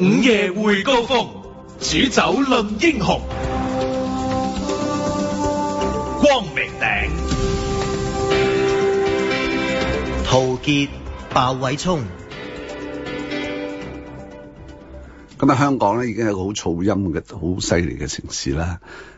午夜会高峰，煮酒论英雄，光明顶，陶杰、鲍伟聪。今日香港呢，已经系个好噪音嘅、好犀利嘅城市啦。